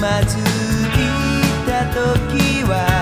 まずいた時は